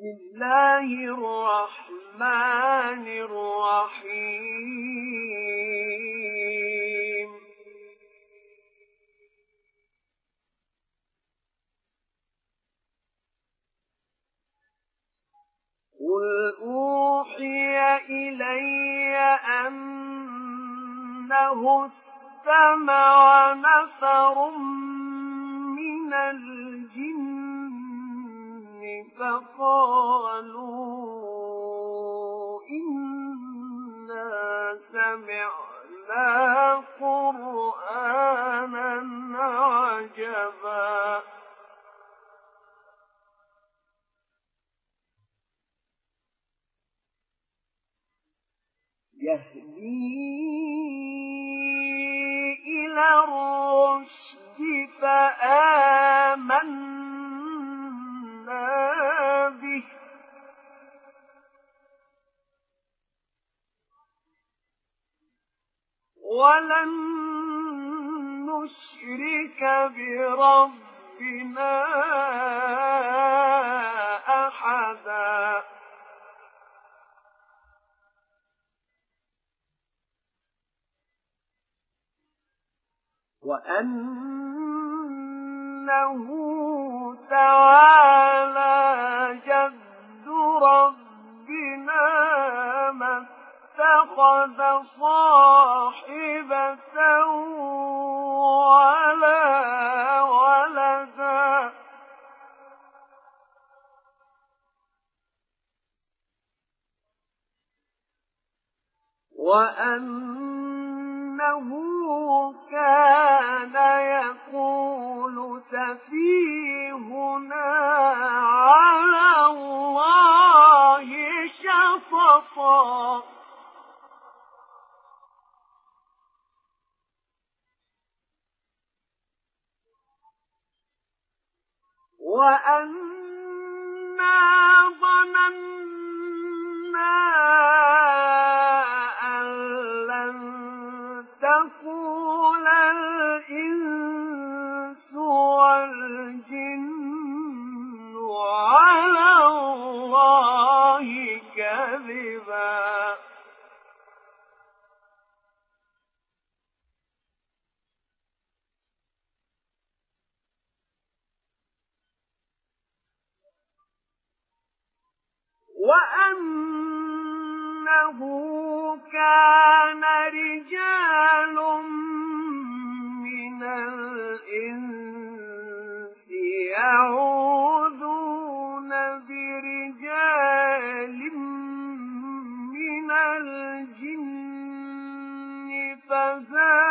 بسم الله الرحمن الرحيم قل أوحي إلي أنه استمع نفر من الجن فقالوا إنا سمعنا قرآنا عجبا. يهدي إلى الرشد فآمنا ولن نشرك بربنا أحدا. وأنه تعالى اتخذ صاحبة ولا ولدا. وأنه كان يقول سفيهنا على الله شططا. وأنا ظننا وأنه كان رجال من الإنس يعوذون برجال من الجن فزادوهم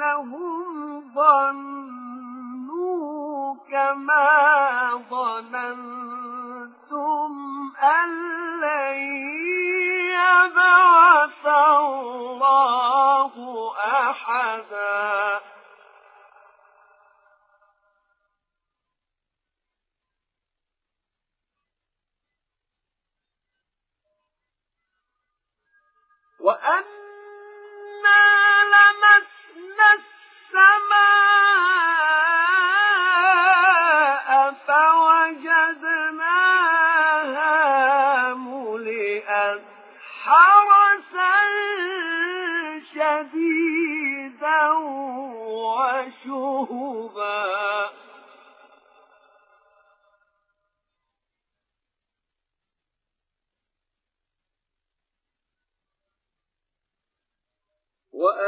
وأنهم ظنوا كما ظننتم أن لن يبعث الله أحدا. وأنا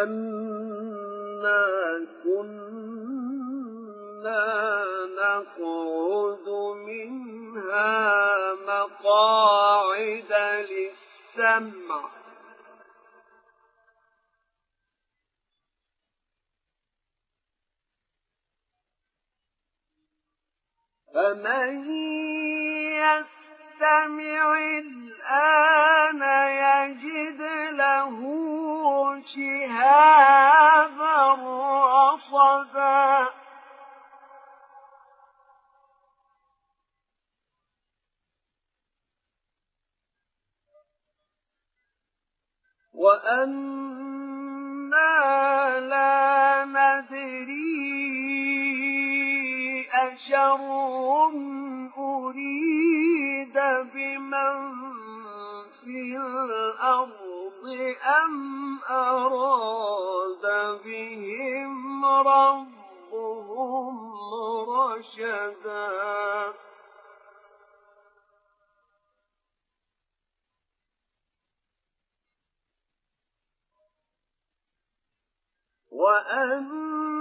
وأنا كنا نقعد منها مقاعد للسمع فمن يستمع الآن يجد له شهابا رصدا. وأنا لا ندري أشر بمن في الأرض أم أراد بهم ربهم رشدا وأنا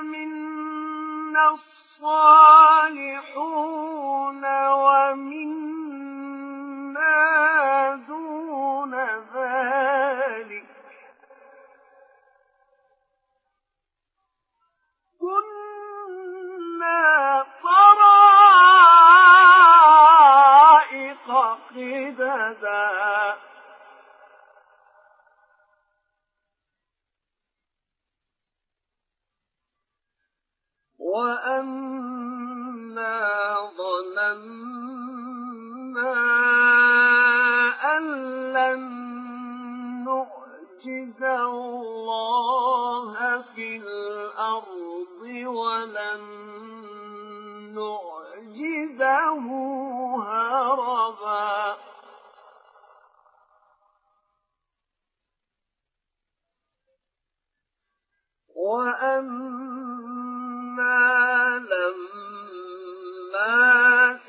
منا الصالحون ومنا وأنا لما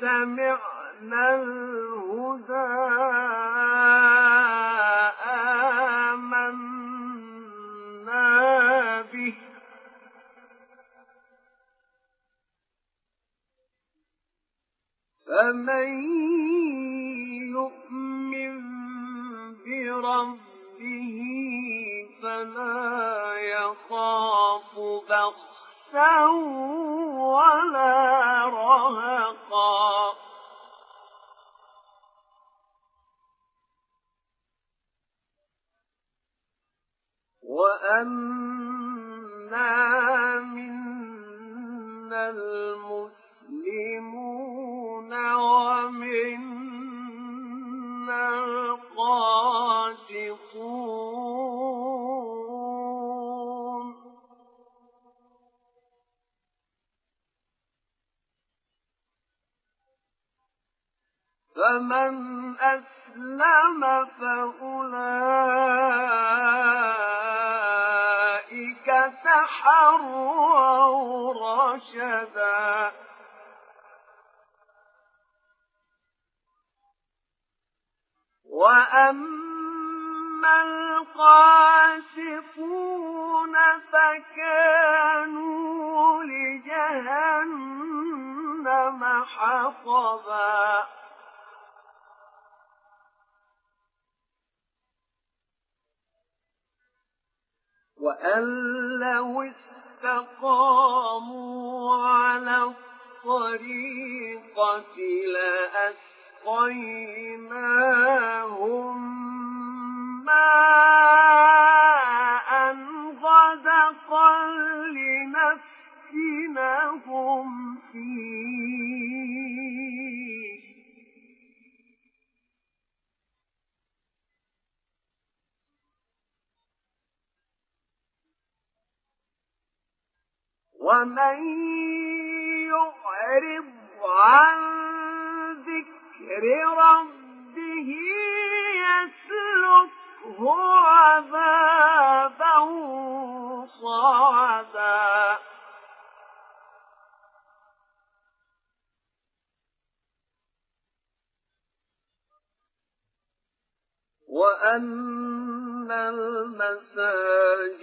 سمعنا الهدى آمنا به فمن يؤمن بربه فلا ولا رهقا. وأنا منا المسلمون ومنا القاسطون. فمن أسلم فأولئك تحروا رشدا. وأما القاسطون فكانوا لجهنم حطبا. وأن لو استقاموا على الطريقة لأسقيناهم ماء غدقا لنفتنهم فيه ومن يعرض عن ذكر ربه يسلكه عذابا صعدا وأن المساجد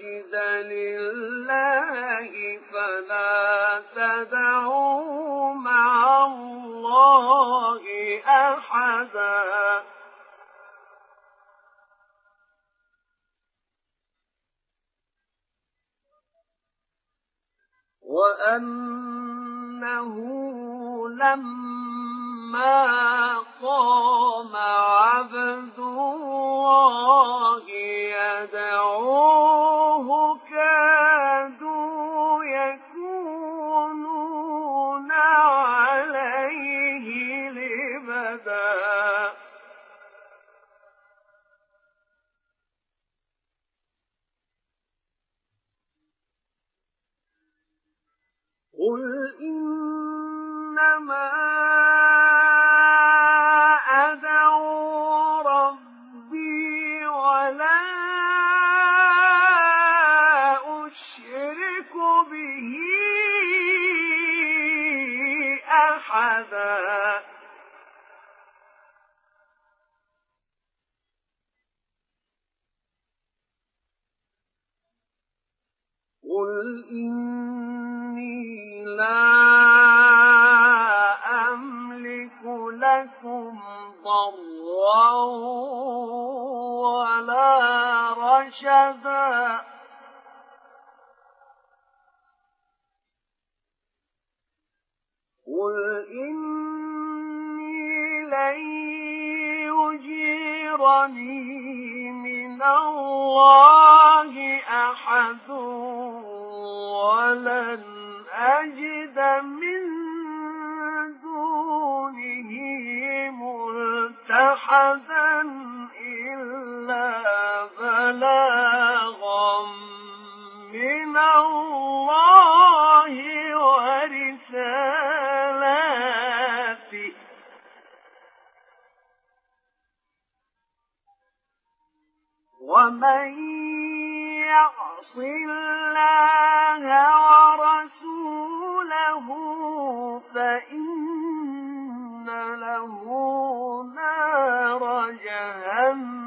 لله فلا تدعوا مع الله أحدا. وأنه لما إنما أدعو ربي ولا أشرك به أحدا قل ولا رشدا. قل إني لن يجيرني من الله أحد ولن أجد من دونه ملتحدا. ومن يعص الله ورسوله فإن له نار جهنم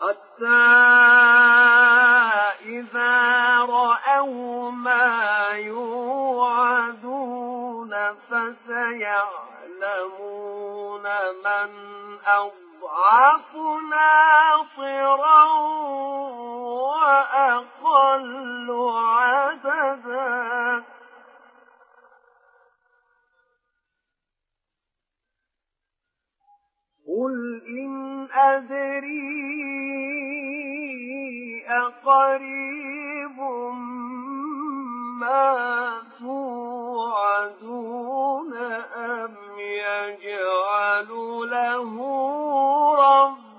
حتى إذا رأوا ما يوعدون فسيعلمون من أضعف ناصرا وأقل عددا. قل إن أدري أقريب ما توعدون أم يجعل له ربي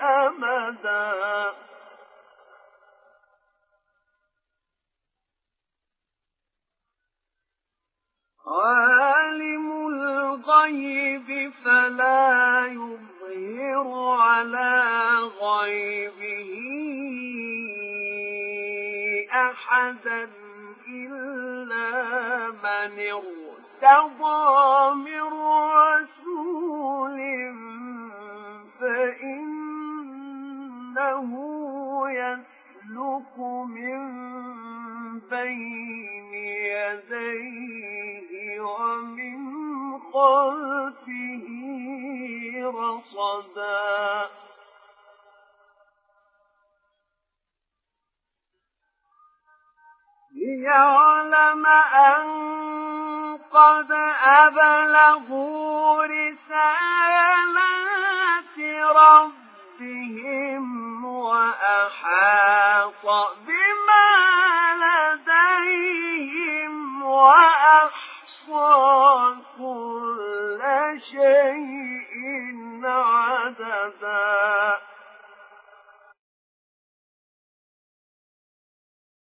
أمدا عالم الغيب فلا يظهر على غيبه أحدا إلا من ارتضى من رسول أن قد أبلغوا رسالات ربهم وأحاط بما لديهم وأحصى